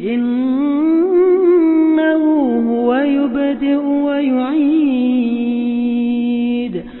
إنه هو يبدئ ويعيد.